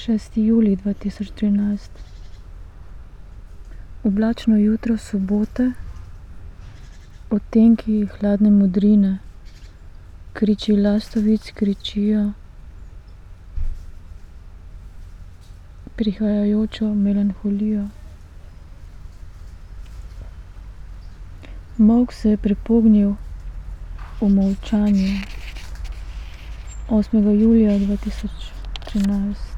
6. julij 2013. Oblačno jutro sobote, odtenki hladne modrine, kriči lastovic kričijo prihajajočo melanholijo. Mok se je prepognil v molčanju 8. julija 2013.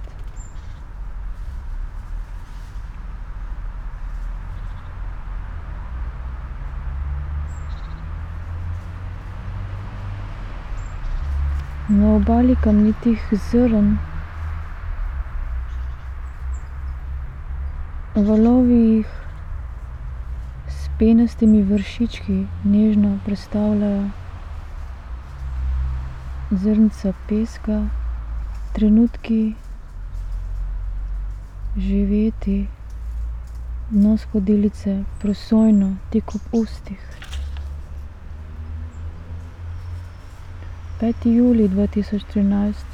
Na obali kamnitih zrn valovi jih s penastimi vršički nežno prestavljajo. Zrnca peska, trenutki živeti, dno skodelice prosojno tik ob ustih. Peti julij dva tisoč trinajst.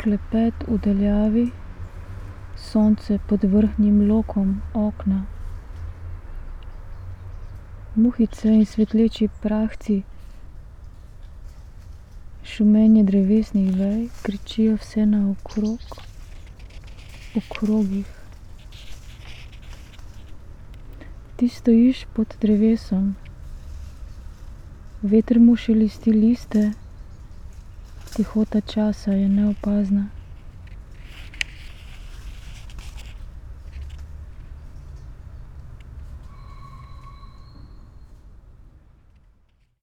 Klepet v daljavi, sonce pod vrhnjim lokom okna. Muhice in svetleči prahci, šumenje drevesnih vej kričijo vsenaokrog v krogih. Ti stojiš pod drevesom. Veter mu šelesti liste, tihota časa je neopazna.